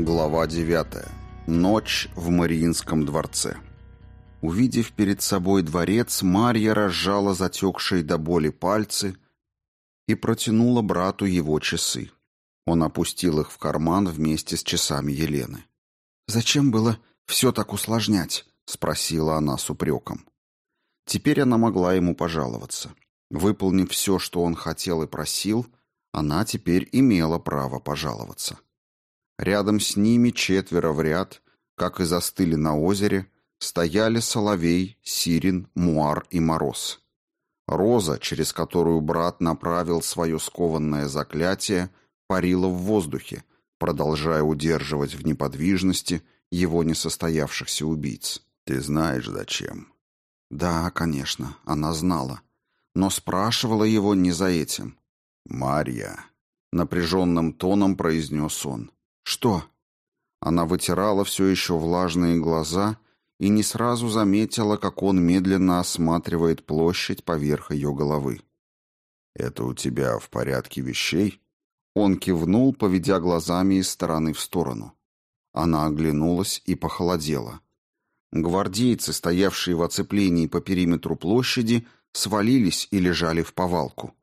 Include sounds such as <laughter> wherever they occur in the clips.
Глава 9. Ночь в Мариинском дворце. Увидев перед собой дворец, Марья разжала затекшие до боли пальцы и протянула брату его часы. Он опустил их в карман вместе с часами Елены. «Зачем было все так усложнять?» — спросила она с упреком. Теперь она могла ему пожаловаться. Выполнив все, что он хотел и просил, она теперь имела право пожаловаться. Рядом с ними четверо в ряд, как и застыли на озере, стояли Соловей, Сирин, Муар и Мороз. Роза, через которую брат направил свое скованное заклятие, парила в воздухе, продолжая удерживать в неподвижности его несостоявшихся убийц. «Ты знаешь, зачем?» «Да, конечно, она знала. Но спрашивала его не за этим». «Марья», — напряженным тоном произнес он, — «Что?» Она вытирала все еще влажные глаза и не сразу заметила, как он медленно осматривает площадь поверх ее головы. «Это у тебя в порядке вещей?» Он кивнул, поведя глазами из стороны в сторону. Она оглянулась и похолодела. Гвардейцы, стоявшие в оцеплении по периметру площади, свалились и лежали в повалку.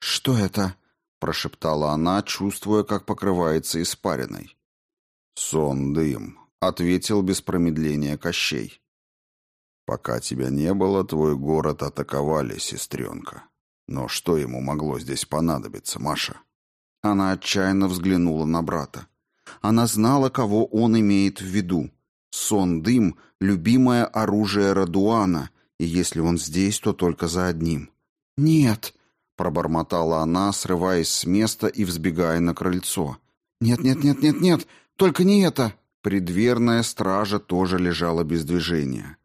«Что это?» Прошептала она, чувствуя, как покрывается испариной. «Сон, дым», — ответил без промедления Кощей. «Пока тебя не было, твой город атаковали, сестренка. Но что ему могло здесь понадобиться, Маша?» Она отчаянно взглянула на брата. Она знала, кого он имеет в виду. Сон-дым — любимое оружие Радуана, и если он здесь, то только за одним. «Нет», пробормотала она, срываясь с места и взбегая на крыльцо. Нет, нет, нет, нет, нет, только не это. Предверная стража тоже лежала без движения.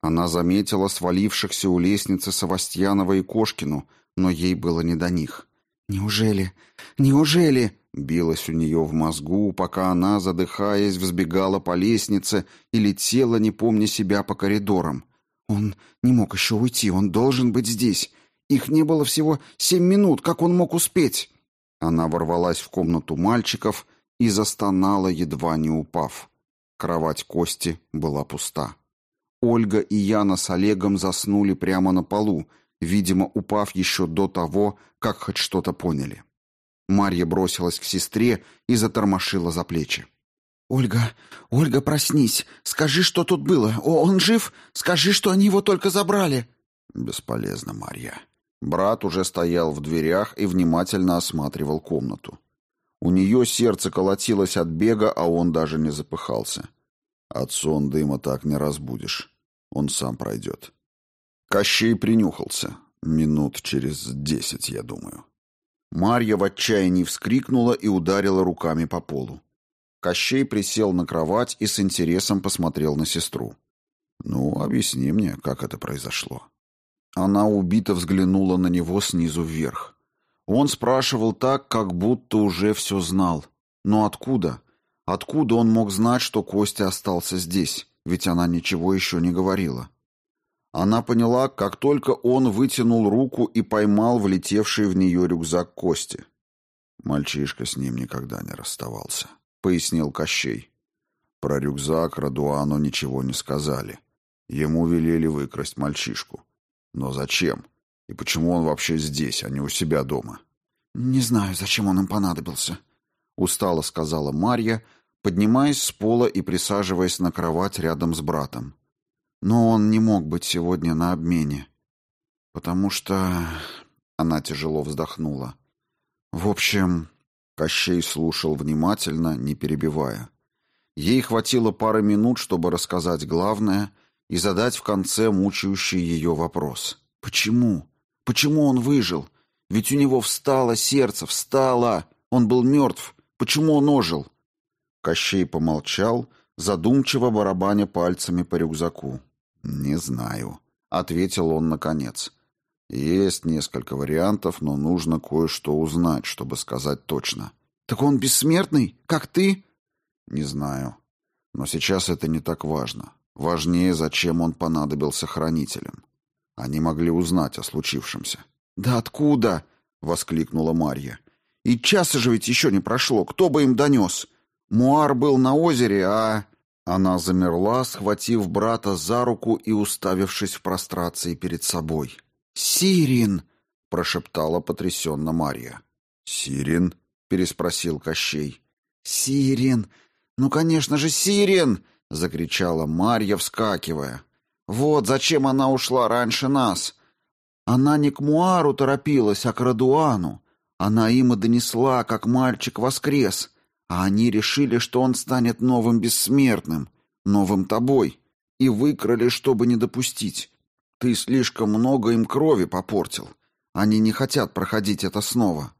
Она заметила свалившихся у лестницы Савастьянова и Кошкину, но ей было не до них. Неужели? Неужели? билось у нее в мозгу, пока она, задыхаясь, взбегала по лестнице и летела, не помня себя по коридорам. Он не мог еще уйти, он должен быть здесь. Их не было всего семь минут, как он мог успеть? Она ворвалась в комнату мальчиков и застонала, едва не упав. Кровать Кости была пуста. Ольга и Яна с Олегом заснули прямо на полу, видимо, упав еще до того, как хоть что-то поняли. Марья бросилась к сестре и затормошила за плечи. «Ольга, Ольга, проснись! Скажи, что тут было! О, он жив? Скажи, что они его только забрали!» «Бесполезно, Марья. Брат уже стоял в дверях и внимательно осматривал комнату. У нее сердце колотилось от бега, а он даже не запыхался. От сон дыма так не разбудишь. Он сам пройдет. Кощей принюхался. Минут через десять, я думаю. Марья в отчаянии вскрикнула и ударила руками по полу. Кощей присел на кровать и с интересом посмотрел на сестру. «Ну, объясни мне, как это произошло». Она убито взглянула на него снизу вверх. Он спрашивал так, как будто уже все знал. Но откуда? Откуда он мог знать, что Костя остался здесь? Ведь она ничего еще не говорила. Она поняла, как только он вытянул руку и поймал влетевший в нее рюкзак Кости. Мальчишка с ним никогда не расставался, пояснил Кощей. Про рюкзак Радуану ничего не сказали. Ему велели выкрасть мальчишку. Но зачем? И почему он вообще здесь, а не у себя дома? Не знаю, зачем он им понадобился, устало сказала Марья, поднимаясь с пола и присаживаясь на кровать рядом с братом. Но он не мог быть сегодня на обмене, потому что она тяжело вздохнула. В общем, Кощей слушал внимательно, не перебивая. Ей хватило пары минут, чтобы рассказать главное — и задать в конце мучающий ее вопрос. Почему? Почему он выжил? Ведь у него встало сердце, встало. Он был мертв. Почему он ожил? Кощей помолчал, задумчиво барабаня пальцами по рюкзаку. «Не знаю», — ответил он наконец. «Есть несколько вариантов, но нужно кое-что узнать, чтобы сказать точно». «Так он бессмертный, как ты?» «Не знаю. Но сейчас это не так важно. Важнее, зачем он понадобился хранителям. Они могли узнать о случившемся. «Да откуда?» — воскликнула Марья. «И часа же ведь еще не прошло. Кто бы им донес? Муар был на озере, а...» Она замерла, схватив брата за руку и уставившись в прострации перед собой. «Сирин!» — прошептала потрясенно Марья. «Сирин?» — переспросил Кощей. «Сирин! Ну, конечно же, Сирин!» — закричала Марья, вскакивая. «Вот зачем она ушла раньше нас! Она не к Муару торопилась, а к Радуану. Она им и донесла, как мальчик воскрес, а они решили, что он станет новым бессмертным, новым тобой, и выкрали, чтобы не допустить. Ты слишком много им крови попортил. Они не хотят проходить это снова».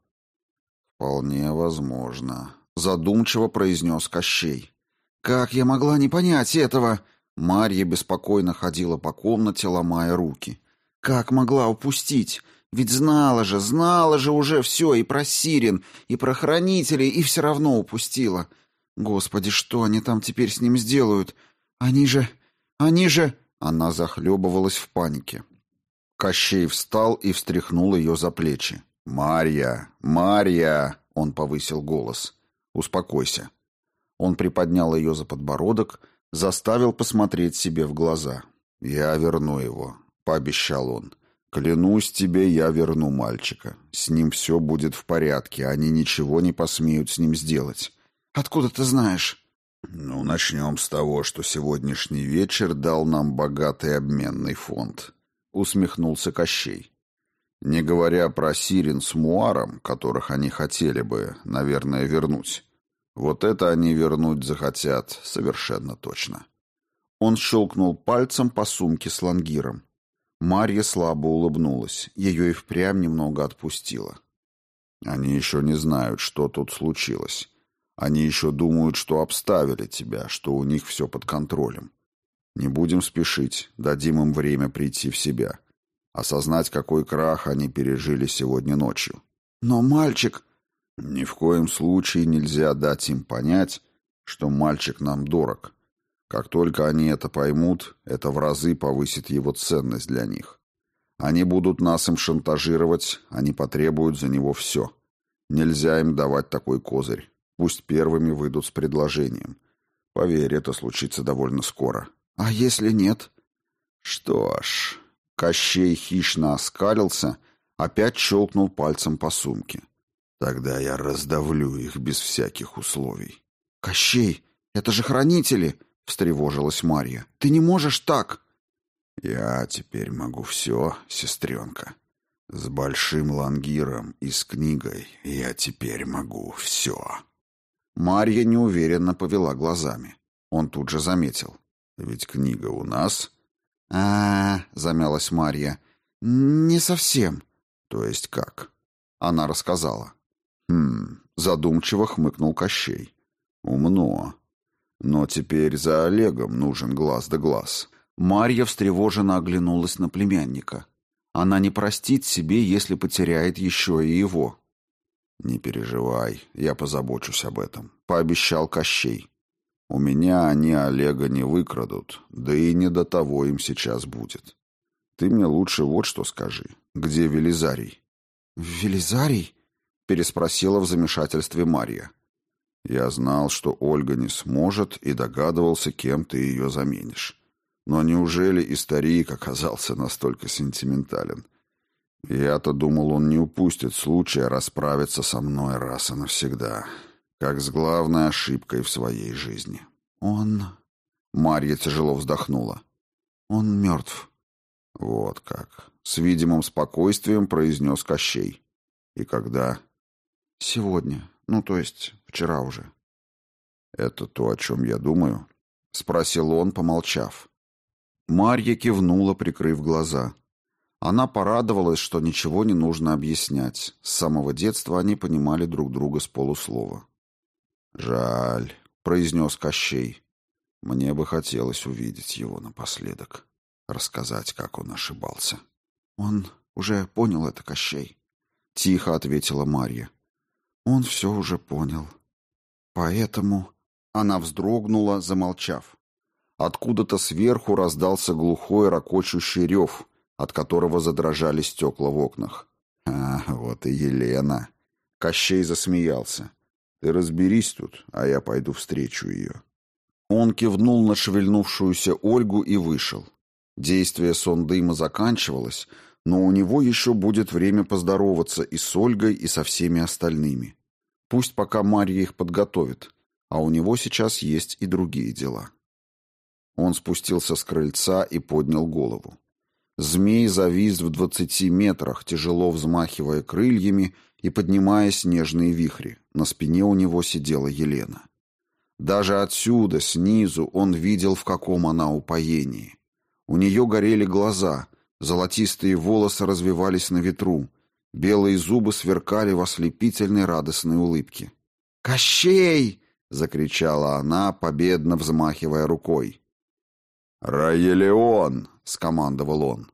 «Вполне возможно», — задумчиво произнес Кощей. «Как я могла не понять этого?» Марья беспокойно ходила по комнате, ломая руки. Как могла упустить? Ведь знала же, знала же уже все и про Сирин, и про хранителей, и все равно упустила. Господи, что они там теперь с ним сделают? Они же... они же... Она захлебывалась в панике. Кощей встал и встряхнул ее за плечи. «Марья! Марья!» — он повысил голос. «Успокойся». Он приподнял ее за подбородок, заставил посмотреть себе в глаза. «Я верну его пообещал он. «Клянусь тебе, я верну мальчика. С ним все будет в порядке, они ничего не посмеют с ним сделать». «Откуда ты знаешь?» «Ну, начнем с того, что сегодняшний вечер дал нам богатый обменный фонд», — усмехнулся Кощей. «Не говоря про Сирин с Муаром, которых они хотели бы, наверное, вернуть. Вот это они вернуть захотят совершенно точно». Он щелкнул пальцем по сумке с лангиром. Марья слабо улыбнулась. Ее и впрямь немного отпустило. «Они еще не знают, что тут случилось. Они еще думают, что обставили тебя, что у них все под контролем. Не будем спешить, дадим им время прийти в себя. Осознать, какой крах они пережили сегодня ночью. Но мальчик... Ни в коем случае нельзя дать им понять, что мальчик нам дорог. Как только они это поймут, это в разы повысит его ценность для них. Они будут нас им шантажировать, они потребуют за него все. Нельзя им давать такой козырь. Пусть первыми выйдут с предложением. Поверь, это случится довольно скоро. А если нет? Что ж... Кощей хищно оскалился, опять щелкнул пальцем по сумке. Тогда я раздавлю их без всяких условий. «Кощей, это же хранители!» встревожилась Марья. Ты не можешь так. Я теперь могу все, сестренка. С большим лангиром и с книгой я теперь могу все. Марья неуверенно повела глазами. Он тут же заметил. Ведь книга у нас. А, -а, -а замялась Марья. Не совсем. То есть как? Она рассказала. Хм, задумчиво хмыкнул Кощей. Умно. Но теперь за Олегом нужен глаз да глаз. Марья встревоженно оглянулась на племянника. Она не простит себе, если потеряет еще и его. «Не переживай, я позабочусь об этом», — пообещал Кощей. «У меня они Олега не выкрадут, да и не до того им сейчас будет. Ты мне лучше вот что скажи. Где Велизарий?» «Велизарий?» — переспросила в замешательстве Марья. Я знал, что Ольга не сможет, и догадывался, кем ты ее заменишь. Но неужели и старик оказался настолько сентиментален? Я-то думал, он не упустит случая расправиться со мной раз и навсегда, как с главной ошибкой в своей жизни. Он... Марья тяжело вздохнула. Он мертв. Вот как. С видимым спокойствием произнес Кощей. И когда? Сегодня. Ну, то есть, вчера уже. Это то, о чем я думаю? Спросил он, помолчав. Марья кивнула, прикрыв глаза. Она порадовалась, что ничего не нужно объяснять. С самого детства они понимали друг друга с полуслова. «Жаль», — произнес Кощей. «Мне бы хотелось увидеть его напоследок, рассказать, как он ошибался». «Он уже понял это, Кощей», — тихо ответила Марья. Он все уже понял. Поэтому она вздрогнула, замолчав. Откуда-то сверху раздался глухой ракочущий рев, от которого задрожали стекла в окнах. «А, вот и Елена!» Кощей засмеялся. Ты разберись тут, а я пойду встречу ее». Он кивнул на шевельнувшуюся Ольгу и вышел. Действие сон дыма заканчивалось, но у него еще будет время поздороваться и с Ольгой, и со всеми остальными. Пусть пока Марья их подготовит, а у него сейчас есть и другие дела. Он спустился с крыльца и поднял голову. Змей завис в двадцати метрах, тяжело взмахивая крыльями и поднимая снежные вихри. На спине у него сидела Елена. Даже отсюда, снизу, он видел, в каком она упоении. У нее горели глаза, золотистые волосы развивались на ветру, белые зубы сверкали в ослепительной радостной улыбке. «Кощей!» — закричала она, победно взмахивая рукой. «Раелеон!» — скомандовал он.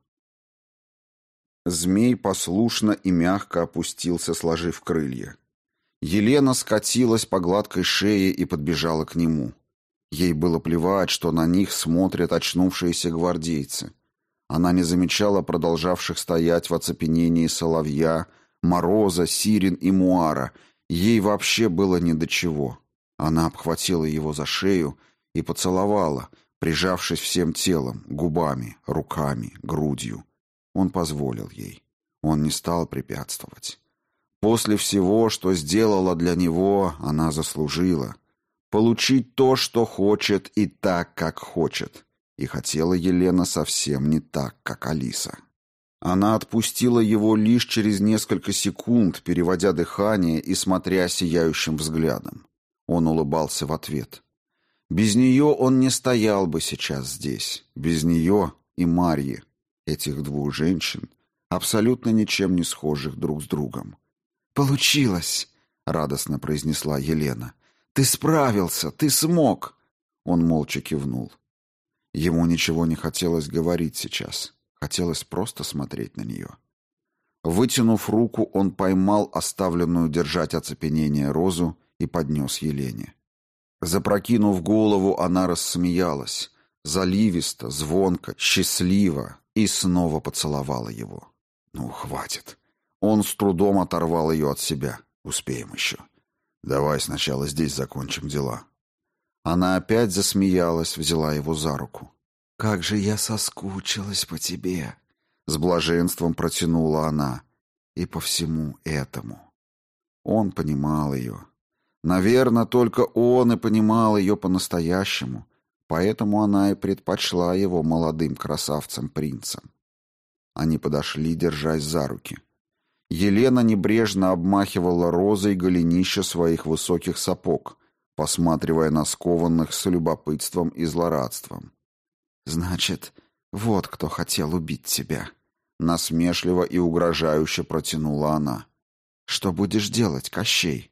Змей послушно и мягко опустился, сложив крылья. Елена скатилась по гладкой шее и подбежала к нему. Ей было плевать, что на них смотрят очнувшиеся гвардейцы. Она не замечала продолжавших стоять в оцепенении соловья, мороза, сирен и муара. Ей вообще было ни до чего. Она обхватила его за шею и поцеловала, прижавшись всем телом, губами, руками, грудью. Он позволил ей. Он не стал препятствовать. После всего, что сделала для него, она заслужила. Получить то, что хочет, и так, как хочет. И хотела Елена совсем не так, как Алиса. Она отпустила его лишь через несколько секунд, переводя дыхание и смотря сияющим взглядом. Он улыбался в ответ. Без нее он не стоял бы сейчас здесь. Без нее и Марьи, этих двух женщин, абсолютно ничем не схожих друг с другом. «Получилось!» — радостно произнесла Елена. «Ты справился! Ты смог!» Он молча кивнул. Ему ничего не хотелось говорить сейчас. Хотелось просто смотреть на нее. Вытянув руку, он поймал оставленную держать оцепенение розу и поднес Елене. Запрокинув голову, она рассмеялась, заливисто, звонко, счастливо, и снова поцеловала его. «Ну, хватит». Он с трудом оторвал ее от себя. «Успеем еще. Давай сначала здесь закончим дела». Она опять засмеялась, взяла его за руку. «Как же я соскучилась по тебе!» С блаженством протянула она. И по всему этому. Он понимал ее. Наверное, только он и понимал ее по-настоящему, поэтому она и предпочла его молодым красавцем-принцем. Они подошли, держась за руки. Елена небрежно обмахивала розой голенища своих высоких сапог, посматривая на скованных с любопытством и злорадством. «Значит, вот кто хотел убить тебя», — насмешливо и угрожающе протянула она. «Что будешь делать, Кощей?»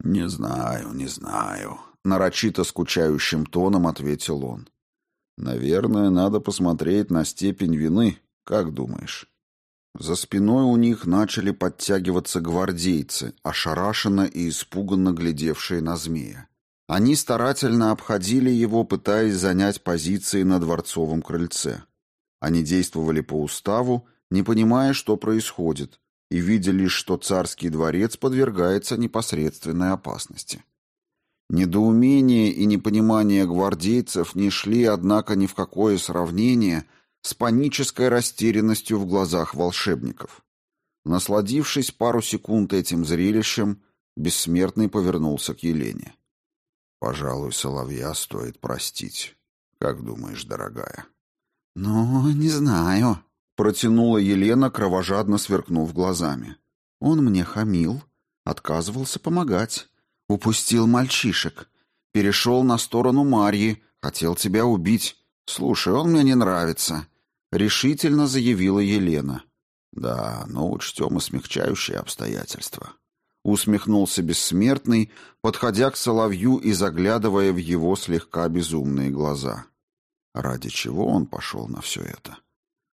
«Не знаю, не знаю», — нарочито скучающим тоном ответил он. «Наверное, надо посмотреть на степень вины, как думаешь?» За спиной у них начали подтягиваться гвардейцы, ошарашенно и испуганно глядевшие на змея. Они старательно обходили его, пытаясь занять позиции на дворцовом крыльце. Они действовали по уставу, не понимая, что происходит, и видя лишь, что царский дворец подвергается непосредственной опасности. Недоумение и непонимание гвардейцев не шли, однако, ни в какое сравнение с панической растерянностью в глазах волшебников. Насладившись пару секунд этим зрелищем, бессмертный повернулся к Елене. «Пожалуй, соловья стоит простить. Как думаешь, дорогая?» «Ну, не знаю», Протянула Елена, кровожадно сверкнув глазами. Он мне хамил, отказывался помогать, упустил мальчишек, перешел на сторону Марьи, хотел тебя убить. Слушай, он мне не нравится, решительно заявила Елена. Да, но учтем и смягчающие обстоятельства. Усмехнулся бессмертный, подходя к соловью и заглядывая в его слегка безумные глаза. Ради чего он пошел на все это? —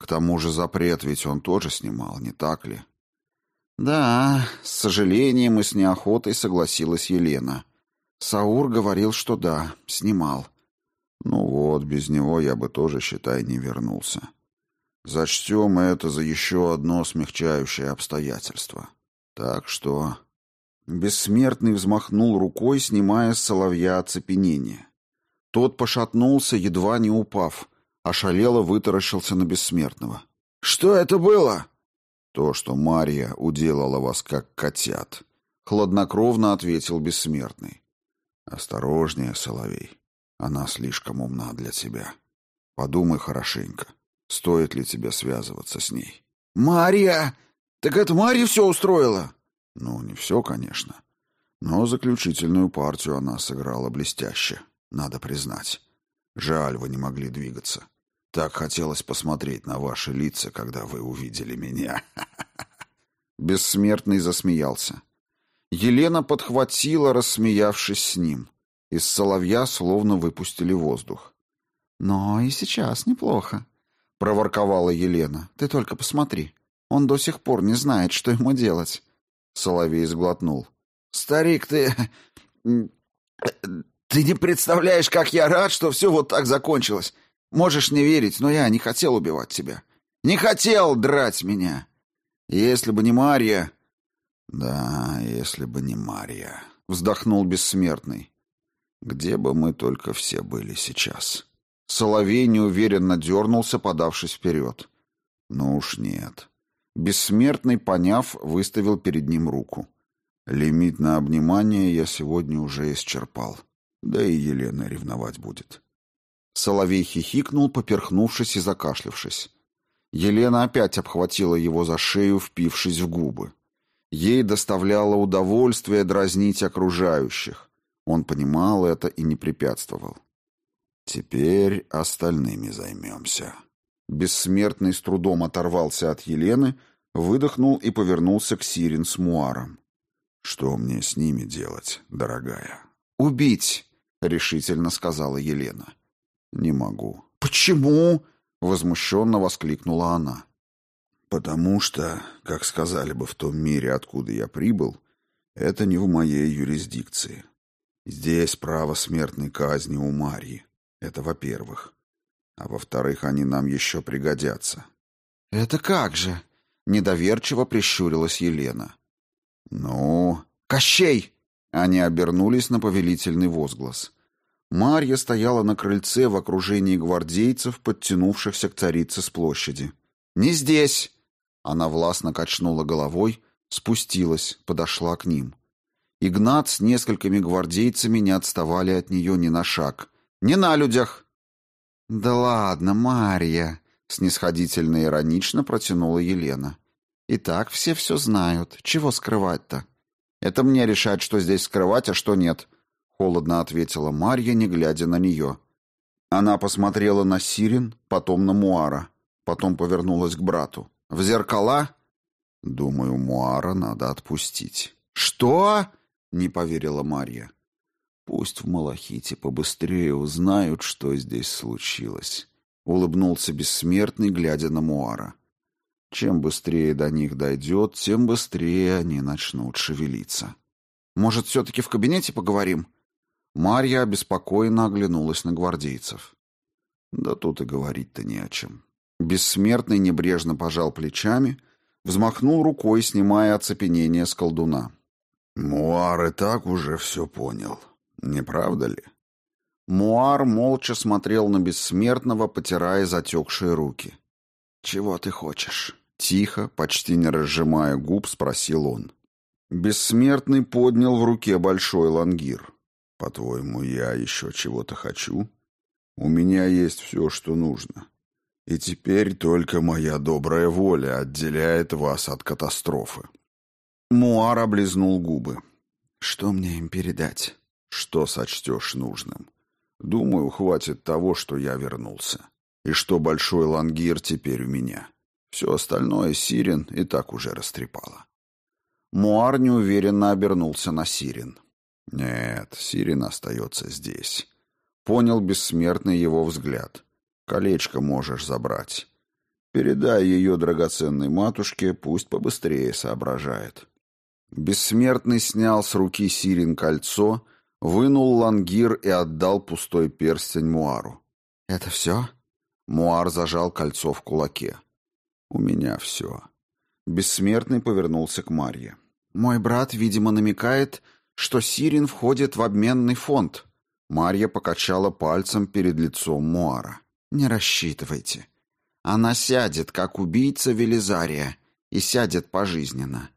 к тому же запрет ведь он тоже снимал, не так ли? Да, с сожалением и с неохотой согласилась Елена. Саур говорил, что да, снимал. Ну вот, без него я бы тоже, считай, не вернулся. Зачтем это за еще одно смягчающее обстоятельство. Так что... Бессмертный взмахнул рукой, снимая с соловья оцепенение. Тот пошатнулся, едва не упав, ошалело вытаращился на бессмертного. «Что это было?» «То, что Марья уделала вас как котят», — хладнокровно ответил бессмертный. «Осторожнее, Соловей, она слишком умна для тебя. Подумай хорошенько, стоит ли тебе связываться с ней». «Марья! Так это Марья все устроила?» «Ну, не все, конечно. Но заключительную партию она сыграла блестяще, надо признать. Жаль, вы не могли двигаться. Так хотелось посмотреть на ваши лица, когда вы увидели меня. <laughs> Бессмертный засмеялся. Елена подхватила, рассмеявшись с ним. Из соловья словно выпустили воздух. «Но и сейчас неплохо», — проворковала Елена. «Ты только посмотри. Он до сих пор не знает, что ему делать». Соловей сглотнул. «Старик, ты... Ты не представляешь, как я рад, что все вот так закончилось. Можешь не верить, но я не хотел убивать тебя. Не хотел драть меня. Если бы не Марья... Да, если бы не Марья, вздохнул бессмертный. Где бы мы только все были сейчас? Соловей неуверенно дернулся, подавшись вперед. Ну уж нет. Бессмертный, поняв, выставил перед ним руку. Лимит на обнимание я сегодня уже исчерпал. Да и Елена ревновать будет. Соловей хихикнул, поперхнувшись и закашлявшись. Елена опять обхватила его за шею, впившись в губы. Ей доставляло удовольствие дразнить окружающих. Он понимал это и не препятствовал. «Теперь остальными займемся». Бессмертный с трудом оторвался от Елены, выдохнул и повернулся к Сирин с Муаром. «Что мне с ними делать, дорогая?» «Убить», — решительно сказала Елена. «Не могу». «Почему?» — возмущенно воскликнула она. «Потому что, как сказали бы в том мире, откуда я прибыл, это не в моей юрисдикции. Здесь право смертной казни у Марьи. Это во-первых. А во-вторых, они нам еще пригодятся». «Это как же?» — недоверчиво прищурилась Елена. «Ну...» «Кощей!» Они обернулись на повелительный возглас. Марья стояла на крыльце в окружении гвардейцев, подтянувшихся к царице с площади. «Не здесь!» Она властно качнула головой, спустилась, подошла к ним. Игнат с несколькими гвардейцами не отставали от нее ни на шаг. «Не на людях!» «Да ладно, Марья!» — снисходительно иронично протянула Елена. «И так все все знают. Чего скрывать-то?» «Это мне решать, что здесь скрывать, а что нет», холодно ответила Марья, не глядя на нее. Она посмотрела на Сирин, потом на Муара, потом повернулась к брату. В зеркала? Думаю, Муара надо отпустить. Что? не поверила Марья. Пусть в Малахите побыстрее узнают, что здесь случилось, улыбнулся бессмертный, глядя на Муара. Чем быстрее до них дойдет, тем быстрее они начнут шевелиться. Может, все-таки в кабинете поговорим? Марья обеспокоенно оглянулась на гвардейцев. Да тут и говорить-то не о чем. Бессмертный небрежно пожал плечами, взмахнул рукой, снимая оцепенение с колдуна. Муар и так уже все понял, не правда ли? Муар молча смотрел на бессмертного, потирая затекшие руки. «Чего ты хочешь?» Тихо, почти не разжимая губ, спросил он. Бессмертный поднял в руке большой лангир. По-твоему, я еще чего-то хочу? У меня есть все, что нужно. И теперь только моя добрая воля отделяет вас от катастрофы. Муар облизнул губы. Что мне им передать? Что сочтешь нужным? Думаю, хватит того, что я вернулся. И что большой лангир теперь у меня. Все остальное Сирен и так уже растрепало. Муар неуверенно обернулся на Сирен. Нет, Сирин остается здесь. Понял бессмертный его взгляд. Колечко можешь забрать. Передай ее драгоценной матушке, пусть побыстрее соображает. Бессмертный снял с руки Сирин кольцо, вынул лангир и отдал пустой перстень Муару. «Это все?» Муар зажал кольцо в кулаке. «У меня все». Бессмертный повернулся к Марье. Мой брат, видимо, намекает, что Сирин входит в обменный фонд. Марья покачала пальцем перед лицом Муара. Не рассчитывайте. Она сядет, как убийца Велизария, и сядет пожизненно.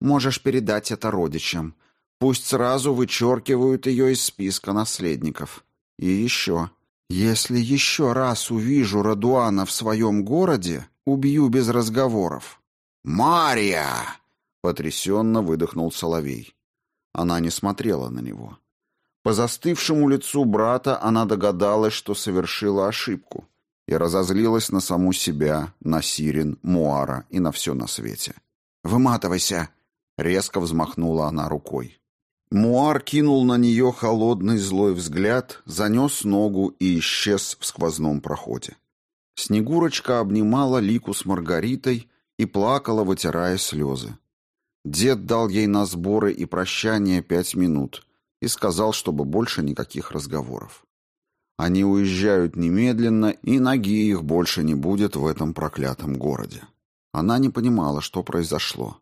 Можешь передать это родичам. Пусть сразу вычеркивают ее из списка наследников. И еще. Если еще раз увижу Радуана в своем городе, убью без разговоров. «Мария!» — потрясенно выдохнул Соловей. Она не смотрела на него. По застывшему лицу брата она догадалась, что совершила ошибку, и разозлилась на саму себя, на Сирин, Муара и на все на свете. «Выматывайся!» — резко взмахнула она рукой. Муар кинул на нее холодный злой взгляд, занес ногу и исчез в сквозном проходе. Снегурочка обнимала Лику с Маргаритой и плакала, вытирая слезы. Дед дал ей на сборы и прощание пять минут и сказал, чтобы больше никаких разговоров. Они уезжают немедленно, и ноги их больше не будет в этом проклятом городе. Она не понимала, что произошло.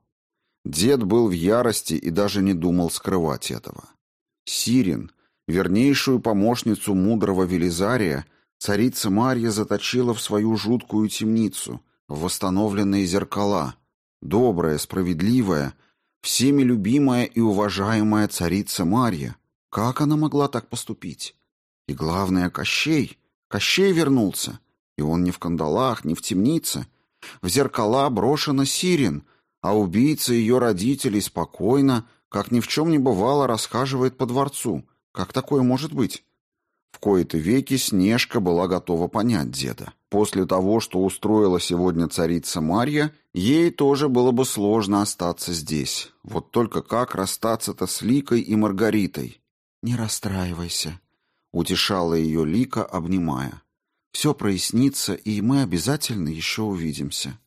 Дед был в ярости и даже не думал скрывать этого. Сирин, вернейшую помощницу мудрого Велизария, царица Марья заточила в свою жуткую темницу, в восстановленные зеркала. Добрая, справедливая, всеми любимая и уважаемая царица Марья. Как она могла так поступить? И главное, Кощей. Кощей вернулся. И он не в кандалах, не в темнице. В зеркала брошена Сирин, а убийца ее родителей спокойно, как ни в чем не бывало, расхаживает по дворцу. Как такое может быть? В кои-то веки Снежка была готова понять деда. После того, что устроила сегодня царица Марья, ей тоже было бы сложно остаться здесь. Вот только как расстаться-то с Ликой и Маргаритой? «Не расстраивайся», — утешала ее Лика, обнимая. «Все прояснится, и мы обязательно еще увидимся».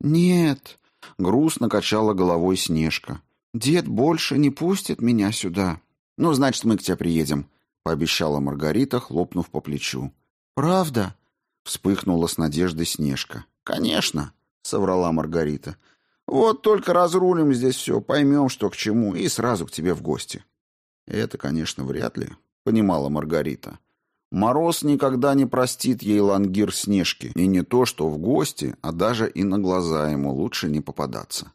«Нет», Грустно качала головой Снежка. «Дед больше не пустит меня сюда». «Ну, значит, мы к тебе приедем», — пообещала Маргарита, хлопнув по плечу. «Правда?» — вспыхнула с надеждой Снежка. «Конечно», — соврала Маргарита. «Вот только разрулим здесь все, поймем, что к чему, и сразу к тебе в гости». «Это, конечно, вряд ли», — понимала Маргарита. Мороз никогда не простит ей лангир Снежки, и не то, что в гости, а даже и на глаза ему лучше не попадаться.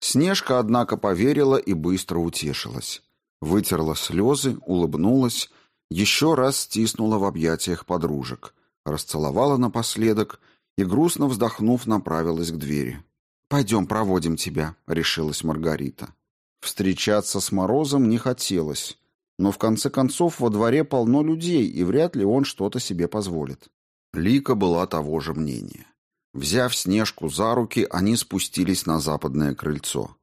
Снежка, однако, поверила и быстро утешилась. Вытерла слезы, улыбнулась, еще раз стиснула в объятиях подружек, расцеловала напоследок и, грустно вздохнув, направилась к двери. «Пойдем проводим тебя», — решилась Маргарита. Встречаться с Морозом не хотелось, но в конце концов во дворе полно людей, и вряд ли он что-то себе позволит. Лика была того же мнения. Взяв Снежку за руки, они спустились на западное крыльцо.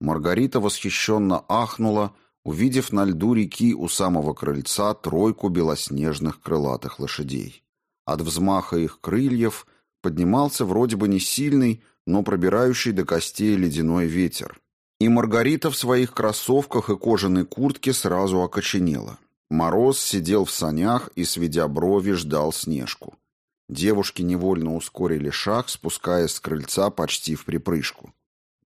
Маргарита восхищенно ахнула, увидев на льду реки у самого крыльца тройку белоснежных крылатых лошадей. От взмаха их крыльев поднимался вроде бы не сильный, но пробирающий до костей ледяной ветер, и Маргарита в своих кроссовках и кожаной куртке сразу окоченела. Мороз сидел в санях и, сведя брови, ждал Снежку. Девушки невольно ускорили шаг, спускаясь с крыльца почти в припрыжку.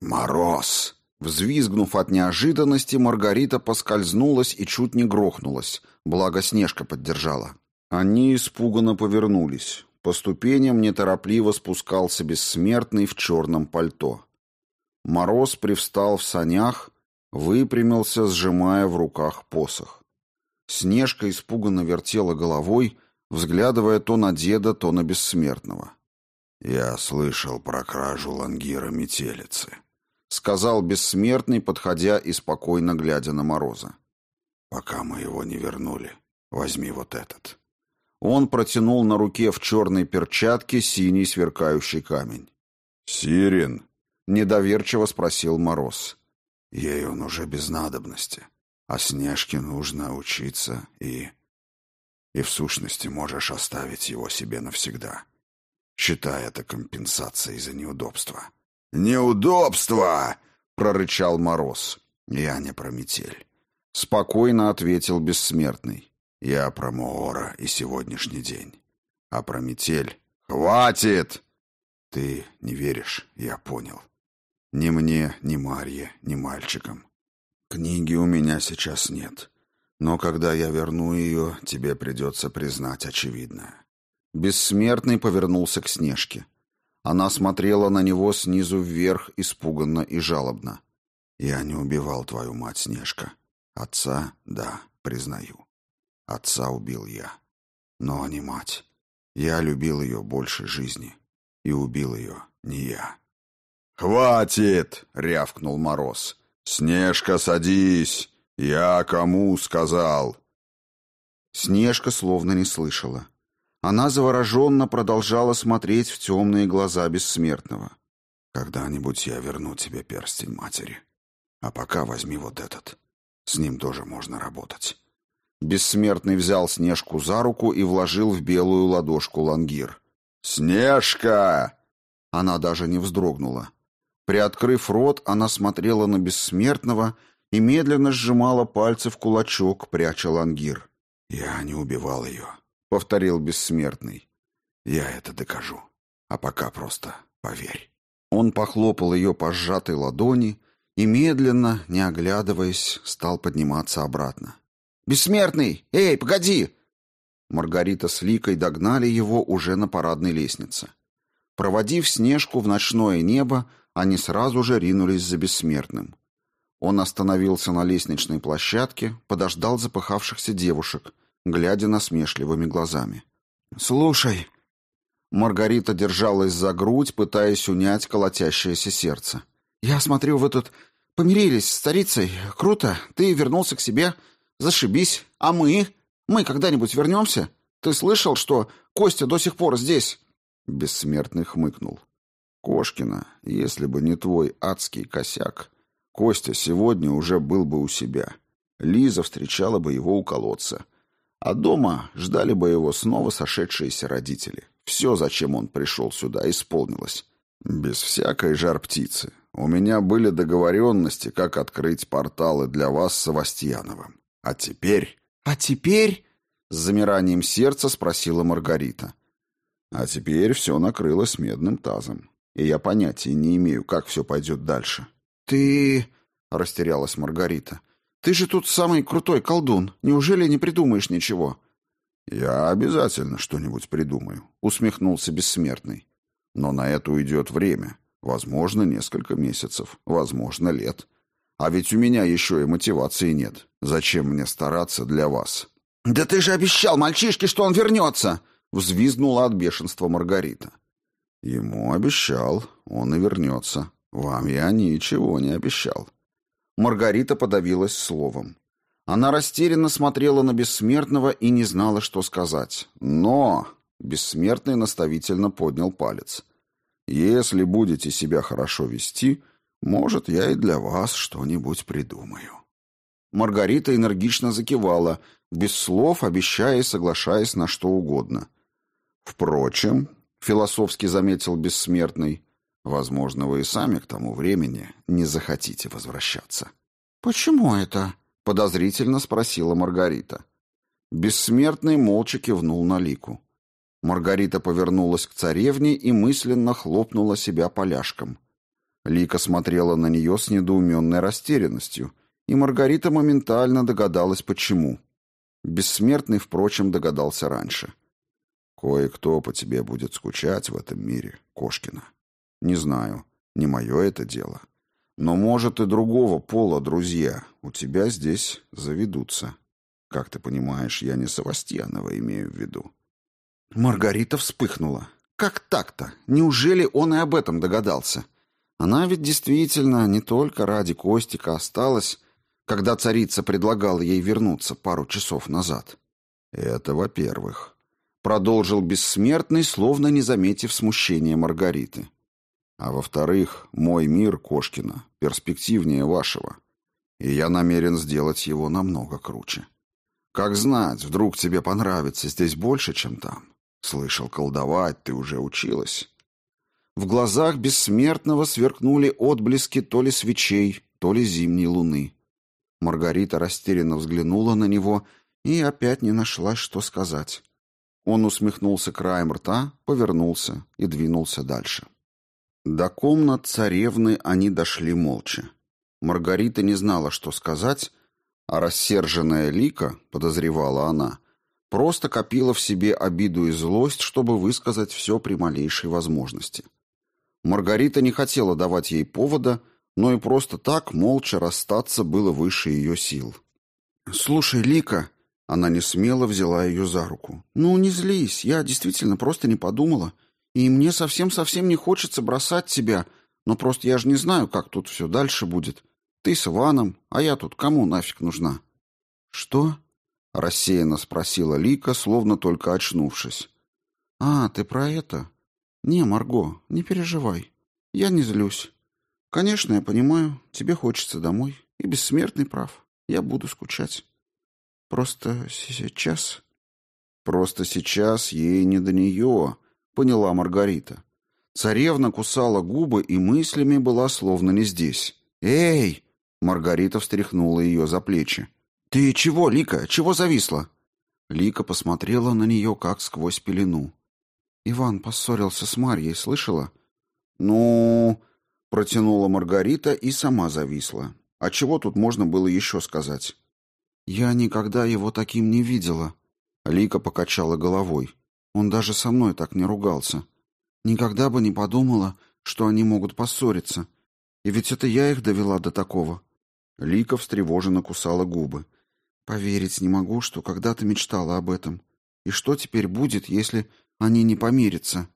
«Мороз!» Взвизгнув от неожиданности, Маргарита поскользнулась и чуть не грохнулась, благо Снежка поддержала. Они испуганно повернулись. По ступеням неторопливо спускался бессмертный в черном пальто. Мороз привстал в санях, выпрямился, сжимая в руках посох. Снежка испуганно вертела головой, взглядывая то на деда, то на бессмертного. «Я слышал про кражу лангира метелицы», — сказал бессмертный, подходя и спокойно глядя на Мороза. «Пока мы его не вернули, возьми вот этот». Он протянул на руке в черной перчатке синий сверкающий камень. «Сирин», Недоверчиво спросил Мороз. Ей он уже без надобности. А Снежке нужно учиться и... И в сущности можешь оставить его себе навсегда. Считай это компенсацией за неудобство. «Неудобство!» — прорычал Мороз. «Я не про метель». Спокойно ответил Бессмертный. «Я про Моора и сегодняшний день. А про метель...» «Хватит!» «Ты не веришь, я понял. Ни мне, ни Марье, ни мальчикам. Книги у меня сейчас нет. Но когда я верну ее, тебе придется признать очевидное. Бессмертный повернулся к Снежке. Она смотрела на него снизу вверх, испуганно и жалобно. «Я не убивал твою мать, Снежка. Отца, да, признаю. Отца убил я. Но не мать. Я любил ее больше жизни. И убил ее не я». «Хватит!» — рявкнул Мороз. «Снежка, садись! Я кому сказал?» Снежка словно не слышала. Она завороженно продолжала смотреть в темные глаза бессмертного. «Когда-нибудь я верну тебе перстень матери. А пока возьми вот этот. С ним тоже можно работать». Бессмертный взял Снежку за руку и вложил в белую ладошку лангир. «Снежка!» Она даже не вздрогнула. Приоткрыв рот, она смотрела на бессмертного и медленно сжимала пальцы в кулачок, пряча лангир. «Я не убивал ее», — повторил бессмертный. «Я это докажу. А пока просто поверь». Он похлопал ее по сжатой ладони и медленно, не оглядываясь, стал подниматься обратно. «Бессмертный! Эй, погоди!» Маргарита с Ликой догнали его уже на парадной лестнице. Проводив Снежку в ночное небо, они сразу же ринулись за бессмертным. Он остановился на лестничной площадке, подождал запыхавшихся девушек, глядя насмешливыми глазами. «Слушай...» Маргарита держалась за грудь, пытаясь унять колотящееся сердце. «Я смотрю, вы тут помирились с старицей. Круто. Ты вернулся к себе. Зашибись. А мы? Мы когда-нибудь вернемся? Ты слышал, что Костя до сих пор здесь?» Бессмертный хмыкнул. Кошкина, если бы не твой адский косяк, Костя сегодня уже был бы у себя. Лиза встречала бы его у колодца. А дома ждали бы его снова сошедшиеся родители. Все, зачем он пришел сюда, исполнилось. Без всякой жар-птицы. У меня были договоренности, как открыть порталы для вас с Савастьяновым. А теперь... А теперь... С замиранием сердца спросила Маргарита. А теперь все накрылось медным тазом и я понятия не имею, как все пойдет дальше». «Ты...» — растерялась Маргарита. «Ты же тут самый крутой колдун. Неужели не придумаешь ничего?» «Я обязательно что-нибудь придумаю», — усмехнулся Бессмертный. «Но на это уйдет время. Возможно, несколько месяцев, возможно, лет. А ведь у меня еще и мотивации нет. Зачем мне стараться для вас?» «Да ты же обещал мальчишке, что он вернется!» — взвизгнула от бешенства Маргарита. Ему обещал, он и вернется. Вам я ничего не обещал. Маргарита подавилась словом. Она растерянно смотрела на бессмертного и не знала, что сказать. Но бессмертный наставительно поднял палец. Если будете себя хорошо вести, может, я и для вас что-нибудь придумаю. Маргарита энергично закивала, без слов обещая и соглашаясь на что угодно. Впрочем, философски заметил бессмертный. Возможно, вы и сами к тому времени не захотите возвращаться. Почему это? подозрительно спросила Маргарита. Бессмертный молча кивнул на лику. Маргарита повернулась к царевне и мысленно хлопнула себя поляшком. Лика смотрела на нее с недоуменной растерянностью, и Маргарита моментально догадалась, почему. Бессмертный, впрочем, догадался раньше. — Кое-кто по тебе будет скучать в этом мире, Кошкина. Не знаю, не мое это дело. Но, может, и другого пола друзья у тебя здесь заведутся. Как ты понимаешь, я не Савастьянова имею в виду. Маргарита вспыхнула. Как так-то? Неужели он и об этом догадался? Она ведь действительно не только ради Костика осталась, когда царица предлагала ей вернуться пару часов назад. Это во-первых продолжил бессмертный, словно не заметив смущения Маргариты. А во-вторых, мой мир, Кошкина, перспективнее вашего, и я намерен сделать его намного круче. Как знать, вдруг тебе понравится здесь больше, чем там. Слышал, колдовать ты уже училась. В глазах бессмертного сверкнули отблески то ли свечей, то ли зимней луны. Маргарита растерянно взглянула на него и опять не нашла, что сказать. Он усмехнулся краем рта, повернулся и двинулся дальше. До комнат царевны они дошли молча. Маргарита не знала, что сказать, а рассерженная Лика, подозревала она, просто копила в себе обиду и злость, чтобы высказать все при малейшей возможности. Маргарита не хотела давать ей повода, но и просто так молча расстаться было выше ее сил. «Слушай, Лика», — она не смело взяла ее за руку, — «ну не злись, я действительно просто не подумала, и мне совсем-совсем не хочется бросать тебя, но просто я же не знаю, как тут все дальше будет. Ты с Иваном, а я тут кому нафиг нужна?» «Что?» — рассеянно спросила Лика, словно только очнувшись. «А, ты про это?» «Не, Марго, не переживай. Я не злюсь. Конечно, я понимаю, тебе хочется домой, и бессмертный прав. Я буду скучать. Просто сейчас...» «Просто сейчас ей не до нее», — поняла Маргарита. Царевна кусала губы и мыслями была словно не здесь. «Эй!» — Маргарита встряхнула ее за плечи. «Ты чего, Лика? Чего зависла?» Лика посмотрела на нее, как сквозь пелену. Иван поссорился с Марьей, слышала? Ну, протянула Маргарита и сама зависла. А чего тут можно было еще сказать? Я никогда его таким не видела. Лика покачала головой. Он даже со мной так не ругался. Никогда бы не подумала, что они могут поссориться. И ведь это я их довела до такого. Лика встревоженно кусала губы. Поверить не могу, что когда-то мечтала об этом. И что теперь будет, если они не помирятся.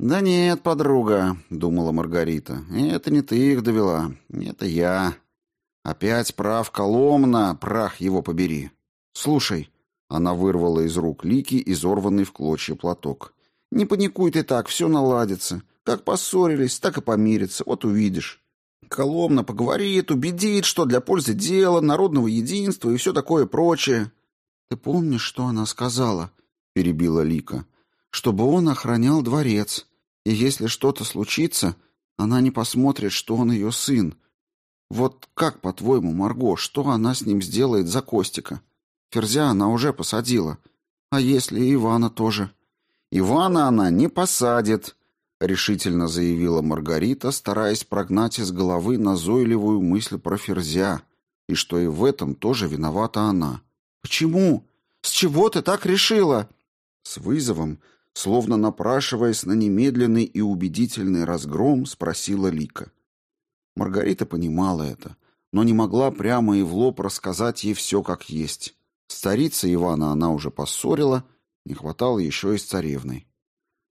«Да нет, подруга», — думала Маргарита, — «это не ты их довела, это я. Опять прав Коломна, прах его побери. Слушай». Она вырвала из рук Лики изорванный в клочья платок. «Не паникуй ты так, все наладится. Как поссорились, так и помирятся, вот увидишь. Коломна поговорит, убедит, что для пользы дела, народного единства и все такое прочее». «Ты помнишь, что она сказала?» — перебила Лика чтобы он охранял дворец, и если что-то случится, она не посмотрит, что он ее сын. Вот как, по-твоему, Марго, что она с ним сделает за Костика? Ферзя она уже посадила. А если и Ивана тоже? Ивана она не посадит, решительно заявила Маргарита, стараясь прогнать из головы назойливую мысль про Ферзя, и что и в этом тоже виновата она. Почему? С чего ты так решила? С вызовом словно напрашиваясь на немедленный и убедительный разгром, спросила Лика. Маргарита понимала это, но не могла прямо и в лоб рассказать ей все как есть. Старица Ивана она уже поссорила, не хватало еще и с царевной.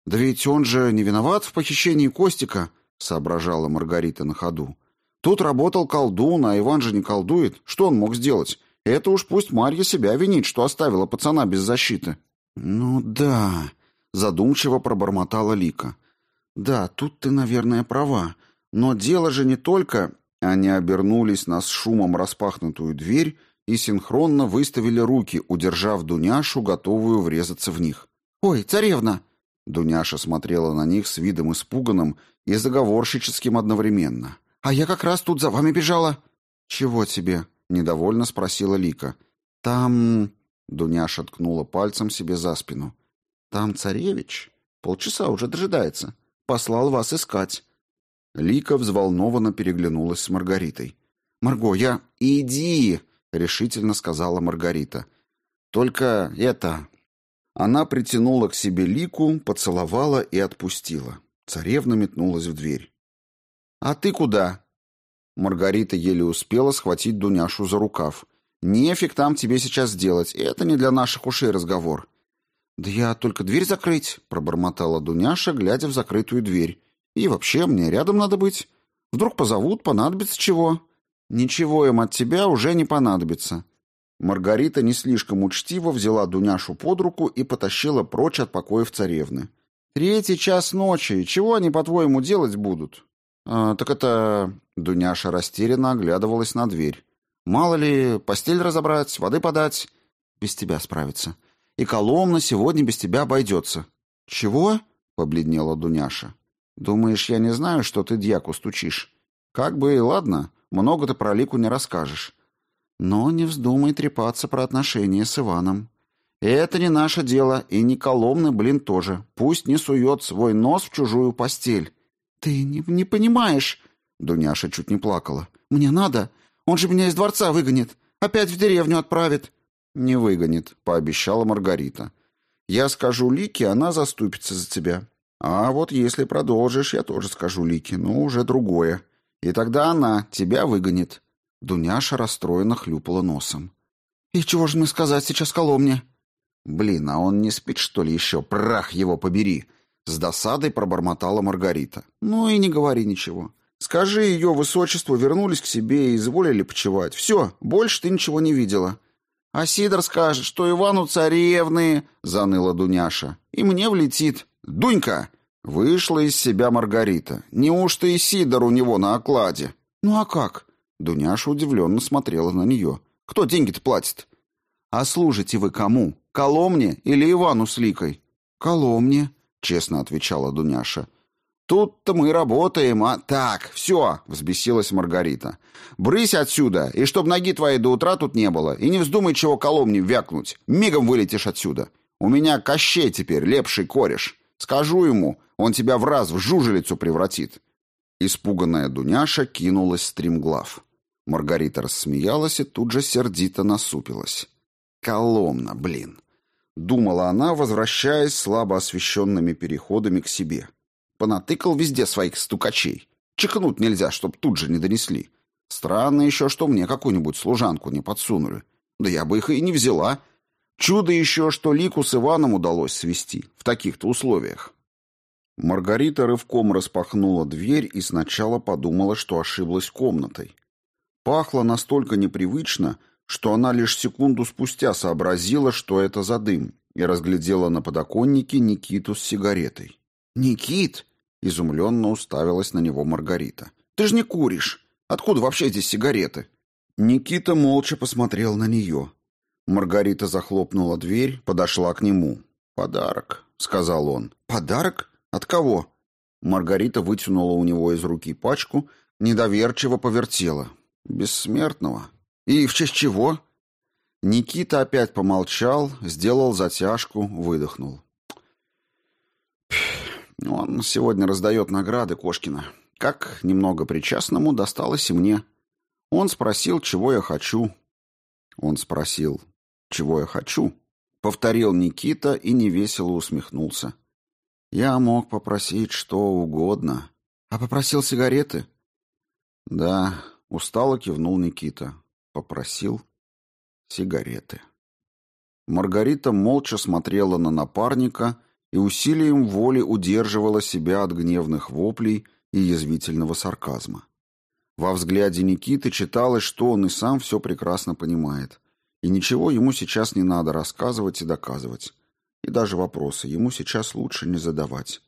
«Да ведь он же не виноват в похищении Костика», — соображала Маргарита на ходу. «Тут работал колдун, а Иван же не колдует. Что он мог сделать? Это уж пусть Марья себя винит, что оставила пацана без защиты». «Ну да», задумчиво пробормотала Лика. Да, тут ты, наверное, права, но дело же не только они обернулись на с шумом распахнутую дверь и синхронно выставили руки, удержав Дуняшу, готовую врезаться в них. «Ой, царевна!» Дуняша смотрела на них с видом испуганным и заговорщическим одновременно. «А я как раз тут за вами бежала». «Чего тебе?» — недовольно спросила Лика. «Там...» — Дуняша ткнула пальцем себе за спину. Там царевич полчаса уже дожидается. Послал вас искать. Лика взволнованно переглянулась с Маргаритой. Марго, я иди, решительно сказала Маргарита. Только это она притянула к себе Лику, поцеловала и отпустила. Царевна метнулась в дверь. А ты куда? Маргарита еле успела схватить Дуняшу за рукав. Нефиг там тебе сейчас делать, это не для наших ушей разговор. «Да я только дверь закрыть», — пробормотала Дуняша, глядя в закрытую дверь. «И вообще, мне рядом надо быть. Вдруг позовут, понадобится чего». «Ничего им от тебя уже не понадобится». Маргарита не слишком учтиво взяла Дуняшу под руку и потащила прочь от покоев царевны. «Третий час ночи. Чего они, по-твоему, делать будут?» а, «Так это...» Дуняша растерянно оглядывалась на дверь. «Мало ли, постель разобрать, воды подать. Без тебя справиться и Коломна сегодня без тебя обойдется». «Чего?» — побледнела Дуняша. «Думаешь, я не знаю, что ты дьяку стучишь? Как бы и ладно, много ты про Лику не расскажешь. Но не вздумай трепаться про отношения с Иваном. Это не наше дело, и не Коломны, блин, тоже. Пусть не сует свой нос в чужую постель. «Ты не, не понимаешь!» Дуняша чуть не плакала. «Мне надо! Он же меня из дворца выгонит! Опять в деревню отправит!» «Не выгонит», — пообещала Маргарита. «Я скажу Лике, она заступится за тебя. А вот если продолжишь, я тоже скажу Лике, но уже другое. И тогда она тебя выгонит». Дуняша расстроенно хлюпала носом. «И чего же мне сказать сейчас Коломне?» «Блин, а он не спит, что ли, еще? Прах его побери!» С досадой пробормотала Маргарита. «Ну и не говори ничего. Скажи, ее высочеству вернулись к себе и изволили почевать. Все, больше ты ничего не видела». «А Сидор скажет, что Ивану царевны...» — заныла Дуняша. «И мне влетит. Дунька!» Вышла из себя Маргарита. «Неужто и Сидор у него на окладе?» «Ну а как?» Дуняша удивленно смотрела на нее. «Кто деньги-то платит?» «А служите вы кому? Коломне или Ивану с Ликой?» «Коломне», — честно отвечала Дуняша. «Тут-то мы работаем, а...» «Так, все!» — взбесилась Маргарита. «Брысь отсюда, и чтоб ноги твоей до утра тут не было, и не вздумай чего Коломне вякнуть. Мигом вылетишь отсюда. У меня Кощей теперь, лепший кореш. Скажу ему, он тебя в раз в жужелицу превратит». Испуганная Дуняша кинулась стремглав. Маргарита рассмеялась и тут же сердито насупилась. «Коломна, блин!» — думала она, возвращаясь слабо освещенными переходами к себе. Понатыкал везде своих стукачей. Чихнуть нельзя, чтоб тут же не донесли. Странно еще, что мне какую-нибудь служанку не подсунули. Да я бы их и не взяла. Чудо еще, что Лику с Иваном удалось свести в таких-то условиях. Маргарита рывком распахнула дверь и сначала подумала, что ошиблась комнатой. Пахло настолько непривычно, что она лишь секунду спустя сообразила, что это за дым, и разглядела на подоконнике Никиту с сигаретой. «Никит!» — изумленно уставилась на него Маргарита. «Ты же не куришь! Откуда вообще здесь сигареты?» Никита молча посмотрел на нее. Маргарита захлопнула дверь, подошла к нему. «Подарок», — сказал он. «Подарок? От кого?» Маргарита вытянула у него из руки пачку, недоверчиво повертела. «Бессмертного. И в честь чего?» Никита опять помолчал, сделал затяжку, выдохнул. Он сегодня раздает награды Кошкина. Как немного причастному досталось и мне. Он спросил, чего я хочу. Он спросил, чего я хочу. Повторил Никита и невесело усмехнулся. Я мог попросить что угодно. А попросил сигареты? Да, устало кивнул Никита. Попросил сигареты. Маргарита молча смотрела на напарника и усилием воли удерживала себя от гневных воплей и язвительного сарказма. Во взгляде Никиты читалось, что он и сам все прекрасно понимает, и ничего ему сейчас не надо рассказывать и доказывать, и даже вопросы ему сейчас лучше не задавать.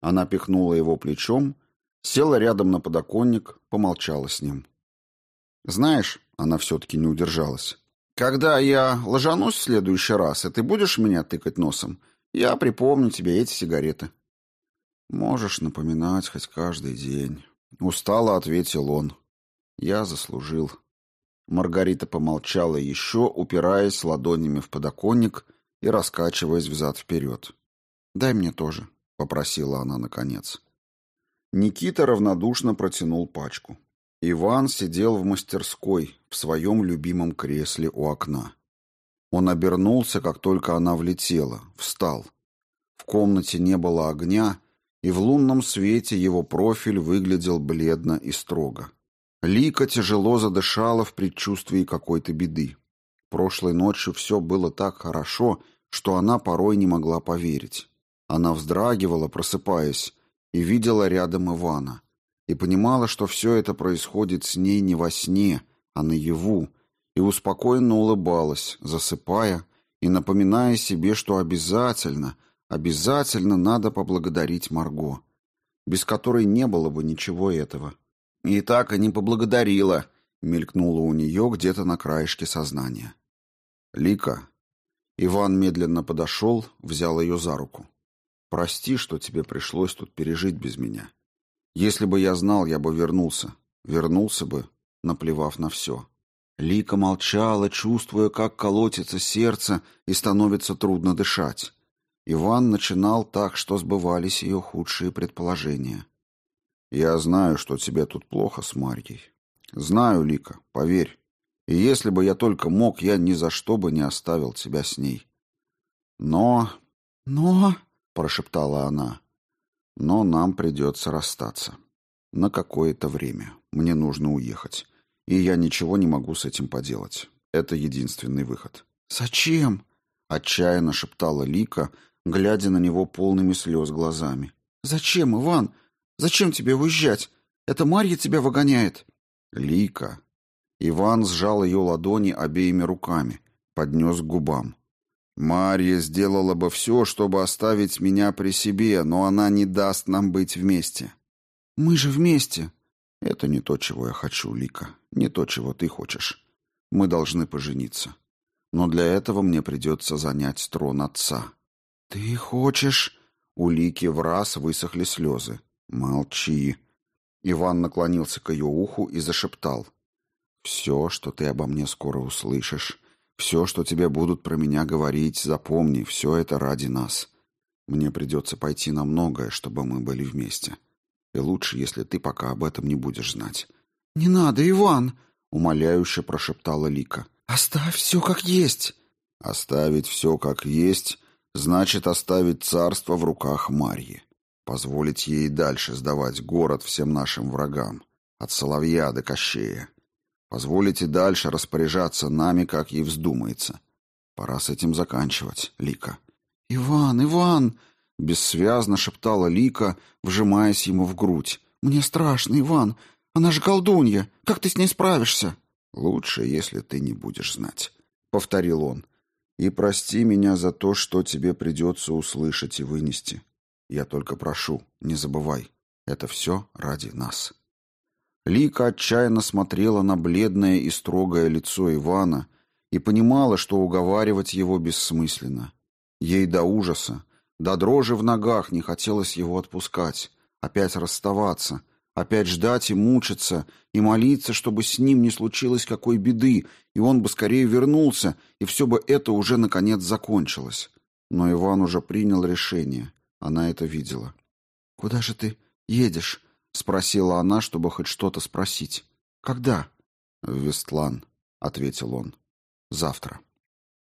Она пихнула его плечом, села рядом на подоконник, помолчала с ним. «Знаешь», — она все-таки не удержалась, «когда я ложанусь в следующий раз, и ты будешь меня тыкать носом, я припомню тебе эти сигареты. Можешь напоминать хоть каждый день. Устало ответил он. Я заслужил. Маргарита помолчала еще, упираясь ладонями в подоконник и раскачиваясь взад-вперед. «Дай мне тоже», — попросила она наконец. Никита равнодушно протянул пачку. Иван сидел в мастерской, в своем любимом кресле у окна. Он обернулся, как только она влетела, встал. В комнате не было огня, и в лунном свете его профиль выглядел бледно и строго. Лика тяжело задышала в предчувствии какой-то беды. Прошлой ночью все было так хорошо, что она порой не могла поверить. Она вздрагивала, просыпаясь, и видела рядом Ивана, и понимала, что все это происходит с ней не во сне, а наяву, и успокоенно улыбалась, засыпая и напоминая себе, что обязательно, обязательно надо поблагодарить Марго, без которой не было бы ничего этого. И так и не поблагодарила, мелькнуло у нее где-то на краешке сознания. «Лика». Иван медленно подошел, взял ее за руку. «Прости, что тебе пришлось тут пережить без меня. Если бы я знал, я бы вернулся. Вернулся бы, наплевав на все. Лика молчала, чувствуя, как колотится сердце и становится трудно дышать. Иван начинал так, что сбывались ее худшие предположения. Я знаю, что тебе тут плохо с Марьей. Знаю, Лика, поверь. И если бы я только мог, я ни за что бы не оставил тебя с ней. Но... Но... прошептала она. Но нам придется расстаться. На какое-то время. Мне нужно уехать. И я ничего не могу с этим поделать. Это единственный выход. «Зачем?» — отчаянно шептала Лика, глядя на него полными слез глазами. «Зачем, Иван? Зачем тебе уезжать? Это Марья тебя выгоняет». «Лика». Иван сжал ее ладони обеими руками, поднес к губам. «Марья сделала бы все, чтобы оставить меня при себе, но она не даст нам быть вместе». «Мы же вместе». «Это не то, чего я хочу, Лика, не то, чего ты хочешь. Мы должны пожениться. Но для этого мне придется занять трон отца». «Ты хочешь...» У Лики в раз высохли слезы. «Молчи». Иван наклонился к ее уху и зашептал. «Все, что ты обо мне скоро услышишь, все, что тебе будут про меня говорить, запомни, все это ради нас. Мне придется пойти на многое, чтобы мы были вместе. И лучше, если ты пока об этом не будешь знать». «Не надо, Иван!» — умоляюще прошептала Лика. «Оставь все как есть!» «Оставить все как есть значит оставить царство в руках Марьи, позволить ей дальше сдавать город всем нашим врагам, от Соловья до Кощея, позволить и дальше распоряжаться нами, как ей вздумается. Пора с этим заканчивать, Лика. «Иван, Иван!» — бессвязно шептала Лика, вжимаясь ему в грудь. «Мне страшно, Иван. Она же колдунья. Как ты с ней справишься?» «Лучше, если ты не будешь знать», — повторил он. И прости меня за то, что тебе придется услышать и вынести. Я только прошу, не забывай, это все ради нас». Лика отчаянно смотрела на бледное и строгое лицо Ивана и понимала, что уговаривать его бессмысленно. Ей до ужаса, до дрожи в ногах не хотелось его отпускать, опять расставаться, Опять ждать и мучиться, и молиться, чтобы с ним не случилось какой беды, и он бы скорее вернулся, и все бы это уже наконец закончилось. Но Иван уже принял решение. Она это видела. «Куда же ты едешь?» — спросила она, чтобы хоть что-то спросить. «Когда?» «В Вестлан», — ответил он. «Завтра».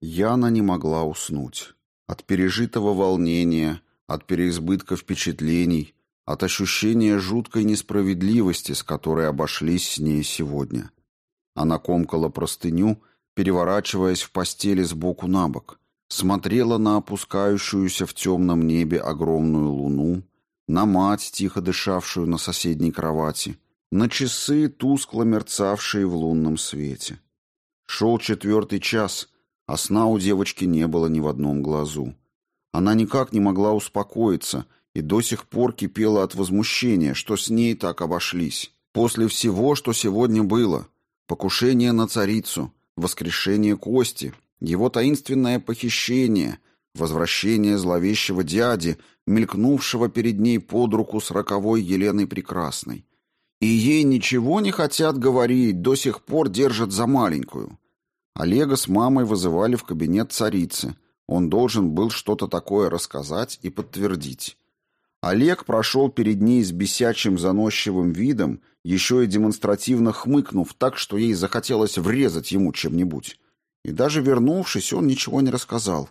Яна не могла уснуть. От пережитого волнения, от переизбытка впечатлений — от ощущения жуткой несправедливости, с которой обошлись с ней сегодня. Она комкала простыню, переворачиваясь в постели сбоку на бок, смотрела на опускающуюся в темном небе огромную луну, на мать, тихо дышавшую на соседней кровати, на часы, тускло мерцавшие в лунном свете. Шел четвертый час, а сна у девочки не было ни в одном глазу. Она никак не могла успокоиться — и до сих пор кипела от возмущения, что с ней так обошлись. После всего, что сегодня было, покушение на царицу, воскрешение Кости, его таинственное похищение, возвращение зловещего дяди, мелькнувшего перед ней под руку с роковой Еленой Прекрасной. И ей ничего не хотят говорить, до сих пор держат за маленькую. Олега с мамой вызывали в кабинет царицы. Он должен был что-то такое рассказать и подтвердить. Олег прошел перед ней с бесячим заносчивым видом, еще и демонстративно хмыкнув так, что ей захотелось врезать ему чем-нибудь. И даже вернувшись, он ничего не рассказал.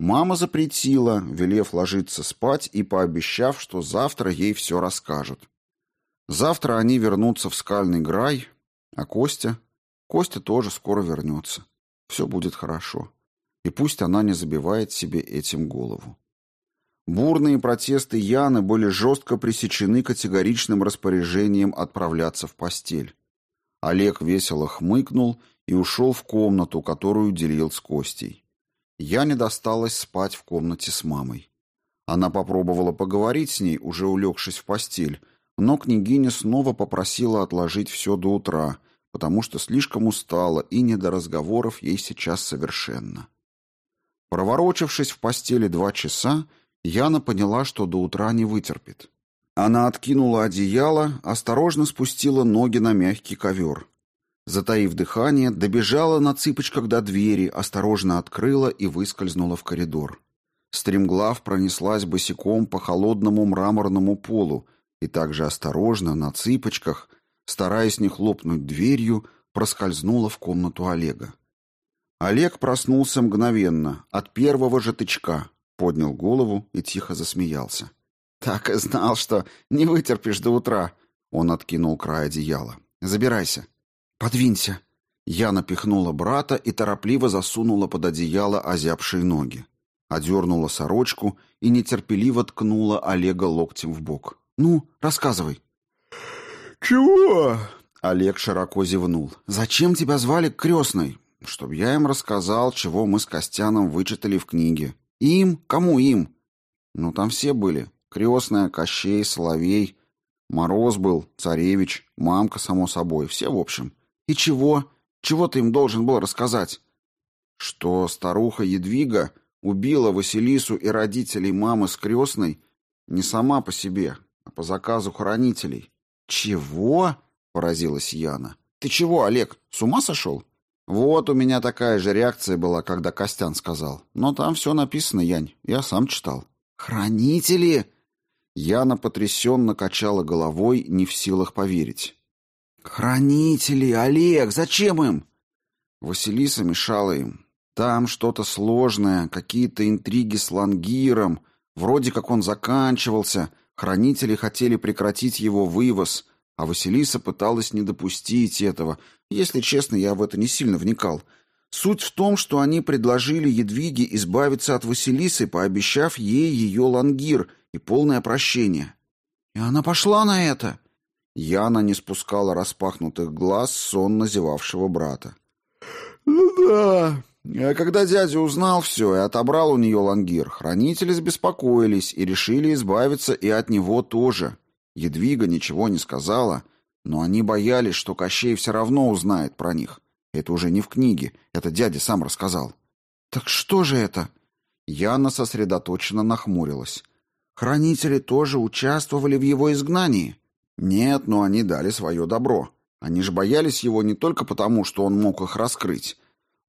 Мама запретила, велев ложиться спать и пообещав, что завтра ей все расскажут. Завтра они вернутся в скальный грай, а Костя... Костя тоже скоро вернется. Все будет хорошо. И пусть она не забивает себе этим голову. Бурные протесты Яны были жестко пресечены категоричным распоряжением отправляться в постель. Олег весело хмыкнул и ушел в комнату, которую делил с Костей. Яне досталось спать в комнате с мамой. Она попробовала поговорить с ней, уже улегшись в постель, но княгиня снова попросила отложить все до утра, потому что слишком устала и не до разговоров ей сейчас совершенно. Проворочившись в постели два часа, Яна поняла, что до утра не вытерпит. Она откинула одеяло, осторожно спустила ноги на мягкий ковер. Затаив дыхание, добежала на цыпочках до двери, осторожно открыла и выскользнула в коридор. Стремглав пронеслась босиком по холодному мраморному полу и также осторожно, на цыпочках, стараясь не хлопнуть дверью, проскользнула в комнату Олега. Олег проснулся мгновенно, от первого же тычка, поднял голову и тихо засмеялся. «Так и знал, что не вытерпишь до утра», — он откинул край одеяла. «Забирайся». «Подвинься». Я напихнула брата и торопливо засунула под одеяло озябшие ноги. Одернула сорочку и нетерпеливо ткнула Олега локтем в бок. «Ну, рассказывай». «Чего?» Олег широко зевнул. «Зачем тебя звали к крестной?» «Чтоб я им рассказал, чего мы с Костяном вычитали в книге». «Им? Кому им?» «Ну, там все были. Крестная, Кощей, Соловей. Мороз был, Царевич, мамка, само собой. Все, в общем». «И чего? Чего ты им должен был рассказать?» «Что старуха Едвига убила Василису и родителей мамы с крестной не сама по себе, а по заказу хранителей». «Чего?» — поразилась Яна. «Ты чего, Олег, с ума сошел?» «Вот у меня такая же реакция была, когда Костян сказал. Но там все написано, Янь, я сам читал». «Хранители?» Яна потрясенно качала головой, не в силах поверить. «Хранители, Олег, зачем им?» Василиса мешала им. Там что-то сложное, какие-то интриги с Лангиром. Вроде как он заканчивался, хранители хотели прекратить его вывоз, а Василиса пыталась не допустить этого. Если честно, я в это не сильно вникал. Суть в том, что они предложили Едвиге избавиться от Василисы, пообещав ей ее Лангир и полное прощение. И она пошла на это. Яна не спускала распахнутых глаз сонно зевавшего брата. «Ну да, а когда дядя узнал все и отобрал у нее лангир, хранители забеспокоились и решили избавиться и от него тоже. Едвига ничего не сказала, но они боялись, что Кощей все равно узнает про них. Это уже не в книге, это дядя сам рассказал. «Так что же это?» Яна сосредоточенно нахмурилась. «Хранители тоже участвовали в его изгнании?» «Нет, но они дали свое добро. Они же боялись его не только потому, что он мог их раскрыть,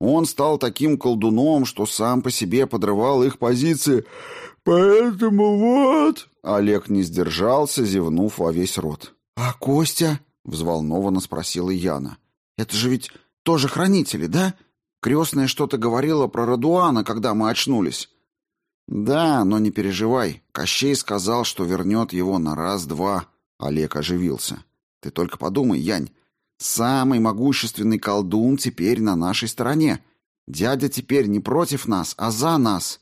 он стал таким колдуном, что сам по себе подрывал их позиции. Поэтому вот...» Олег не сдержался, зевнув во весь рот. «А Костя?» — взволнованно спросила Яна. «Это же ведь тоже хранители, да? Крестная что-то говорила про Радуана, когда мы очнулись». «Да, но не переживай. Кощей сказал, что вернет его на раз-два». Олег оживился. «Ты только подумай, Янь, Самый могущественный колдун теперь на нашей стороне. Дядя теперь не против нас, а за нас.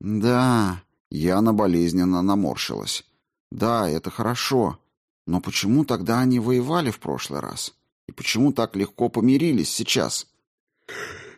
Да, Яна болезненно наморщилась. Да, это хорошо. Но почему тогда они воевали в прошлый раз? И почему так легко помирились сейчас?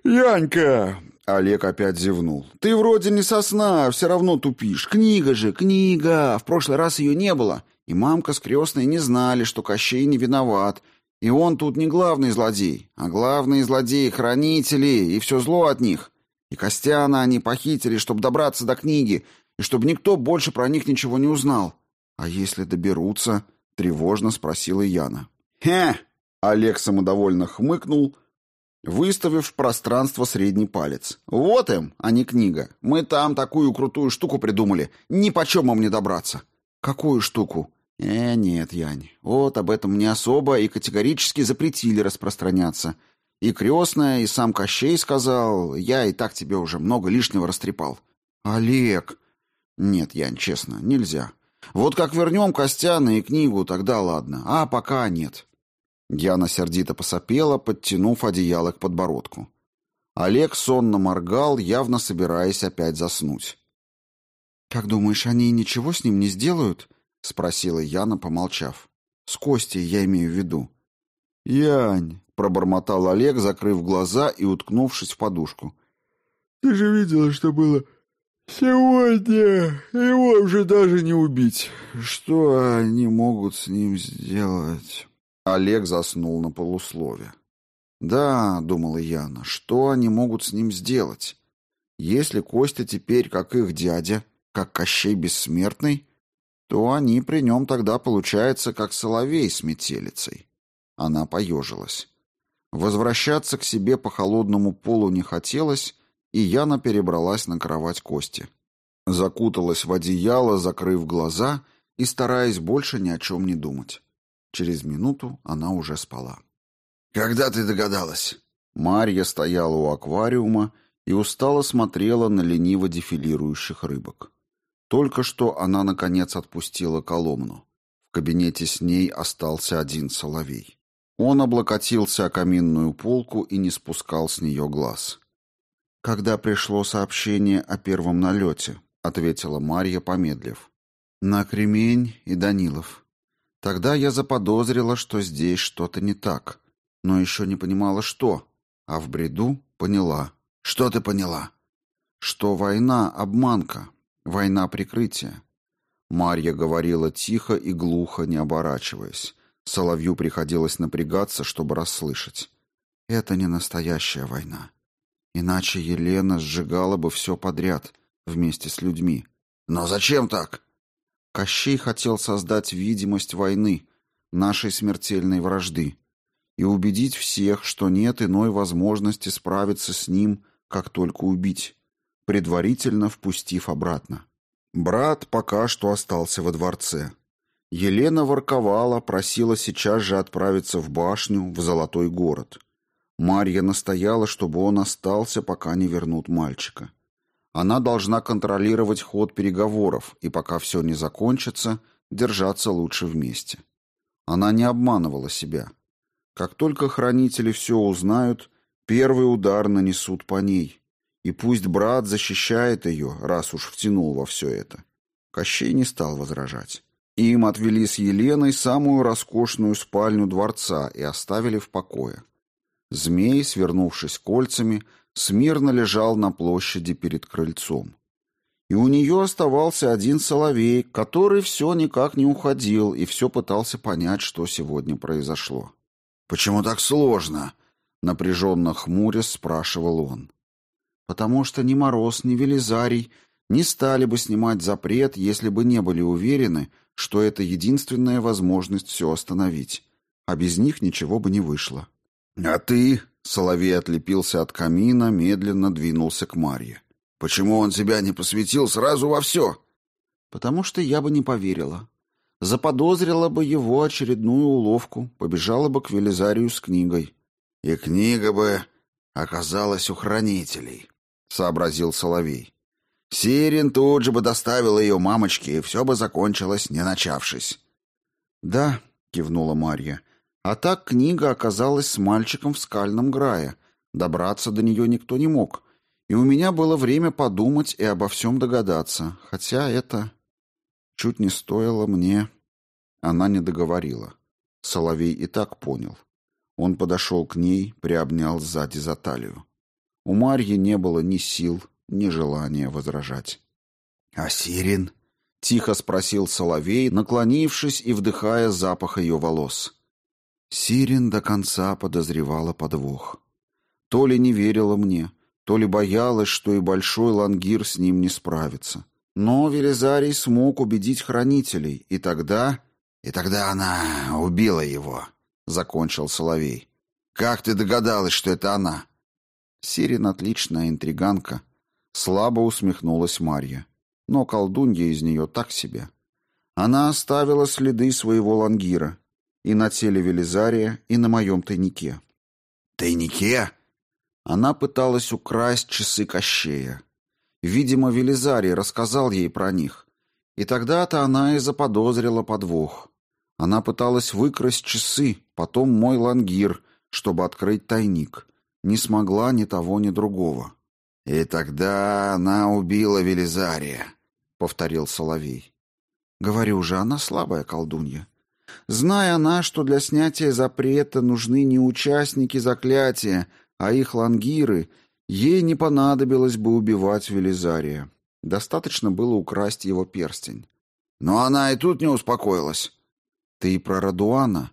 Янька, Олег опять зевнул. «Ты вроде не сосна, все равно тупишь. Книга же, книга! В прошлый раз ее не было. И мамка с крестной не знали, что Кощей не виноват, и он тут не главный злодей, а главные злодеи — хранители, и все зло от них. И Костяна они похитили, чтобы добраться до книги, и чтобы никто больше про них ничего не узнал. А если доберутся? — тревожно спросила Яна. «Хе!» — Олег самодовольно хмыкнул, выставив в пространство средний палец. «Вот им, а не книга. Мы там такую крутую штуку придумали. Ни почем им не добраться». «Какую штуку?» «Э, нет, Янь, вот об этом мне особо и категорически запретили распространяться. И крестная, и сам Кощей сказал, я и так тебе уже много лишнего растрепал». «Олег!» «Нет, Янь, честно, нельзя. Вот как вернем Костяна и книгу, тогда ладно, а пока нет». Яна сердито посопела, подтянув одеяло к подбородку. Олег сонно моргал, явно собираясь опять заснуть. «Как думаешь, они ничего с ним не сделают?» — спросила Яна, помолчав. «С Костей я имею в виду». «Янь», — пробормотал Олег, закрыв глаза и уткнувшись в подушку. «Ты же видела, что было сегодня. Его уже даже не убить. Что они могут с ним сделать?» Олег заснул на полуслове. «Да», — думала Яна, — «что они могут с ним сделать? Если Костя теперь, как их дядя, как Кощей Бессмертный, то они при нем тогда получается как соловей с метелицей. Она поежилась. Возвращаться к себе по холодному полу не хотелось, и Яна перебралась на кровать Кости. Закуталась в одеяло, закрыв глаза, и стараясь больше ни о чем не думать. Через минуту она уже спала. «Когда ты догадалась?» Марья стояла у аквариума и устало смотрела на лениво дефилирующих рыбок. Только что она, наконец, отпустила Коломну. В кабинете с ней остался один соловей. Он облокотился о каминную полку и не спускал с нее глаз. «Когда пришло сообщение о первом налете», — ответила Марья, помедлив. «На Кремень и Данилов. Тогда я заподозрила, что здесь что-то не так, но еще не понимала, что, а в бреду поняла. Что ты поняла? Что война — обманка, война прикрытия. Марья говорила тихо и глухо, не оборачиваясь. Соловью приходилось напрягаться, чтобы расслышать. Это не настоящая война. Иначе Елена сжигала бы все подряд, вместе с людьми. Но зачем так? Кощей хотел создать видимость войны, нашей смертельной вражды, и убедить всех, что нет иной возможности справиться с ним, как только убить, предварительно впустив обратно. Брат пока что остался во дворце. Елена ворковала, просила сейчас же отправиться в башню, в Золотой город. Марья настояла, чтобы он остался, пока не вернут мальчика. Она должна контролировать ход переговоров, и пока все не закончится, держаться лучше вместе. Она не обманывала себя. Как только хранители все узнают, первый удар нанесут по ней. И пусть брат защищает ее, раз уж втянул во все это. Кощей не стал возражать. Им отвели с Еленой самую роскошную спальню дворца и оставили в покое. Змей, свернувшись кольцами, смирно лежал на площади перед крыльцом. И у нее оставался один соловей, который все никак не уходил и все пытался понять, что сегодня произошло. «Почему так сложно?» — напряженно хмурясь спрашивал он. «Потому что ни Мороз, ни Велизарий не стали бы снимать запрет, если бы не были уверены, что это единственная возможность все остановить, а без них ничего бы не вышло. «А ты?» — Соловей отлепился от камина, медленно двинулся к Марье. «Почему он тебя не посвятил сразу во все?» «Потому что я бы не поверила. Заподозрила бы его очередную уловку, побежала бы к Велизарию с книгой». «И книга бы оказалась у хранителей», — сообразил Соловей. Сирин тут же бы доставил ее мамочке, и все бы закончилось, не начавшись. «Да», — кивнула Марья, — «а так книга оказалась с мальчиком в скальном грае. Добраться до нее никто не мог, и у меня было время подумать и обо всем догадаться, хотя это чуть не стоило мне...» Она не договорила. Соловей и так понял. Он подошел к ней, приобнял сзади за талию. У Марьи не было ни сил, ни желания возражать. «А Сирин?» — тихо спросил Соловей, наклонившись и вдыхая запах ее волос. Сирин до конца подозревала подвох. То ли не верила мне, то ли боялась, что и большой лангир с ним не справится. Но Велизарий смог убедить хранителей, и тогда... «И тогда она убила его», — закончил Соловей. «Как ты догадалась, что это она?» Сирин отличная интриганка, Слабо усмехнулась Марья. Но колдунья из нее так себе. Она оставила следы своего лангира и на теле Велизария, и на моем тайнике. «Тайнике?» Она пыталась украсть часы Кощея. Видимо, Велизарий рассказал ей про них. И тогда-то она и заподозрила подвох. Она пыталась выкрасть часы, потом мой лангир, чтобы открыть тайник. Не смогла ни того, ни другого. «И тогда она убила Велизария», — повторил Соловей. «Говорю же, она слабая колдунья. Зная она, что для снятия запрета нужны не участники заклятия, а их лангиры, ей не понадобилось бы убивать Велизария. Достаточно было украсть его перстень. Но она и тут не успокоилась. Ты и про Радуана?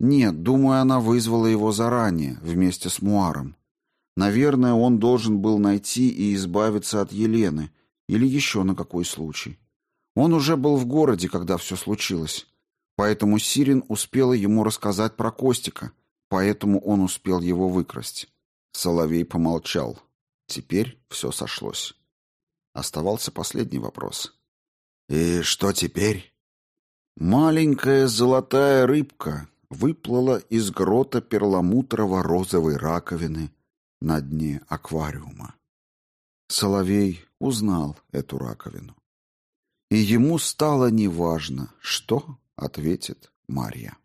Нет, думаю, она вызвала его заранее, вместе с Муаром. Наверное, он должен был найти и избавиться от Елены, или еще на какой случай. Он уже был в городе, когда все случилось. Поэтому Сирин успела ему рассказать про Костика, поэтому он успел его выкрасть. Соловей помолчал. Теперь все сошлось. Оставался последний вопрос. «И что теперь?» Маленькая золотая рыбка выплыла из грота перламутрово-розовой раковины на дне аквариума. Соловей узнал эту раковину. И ему стало неважно, что ответит Марья.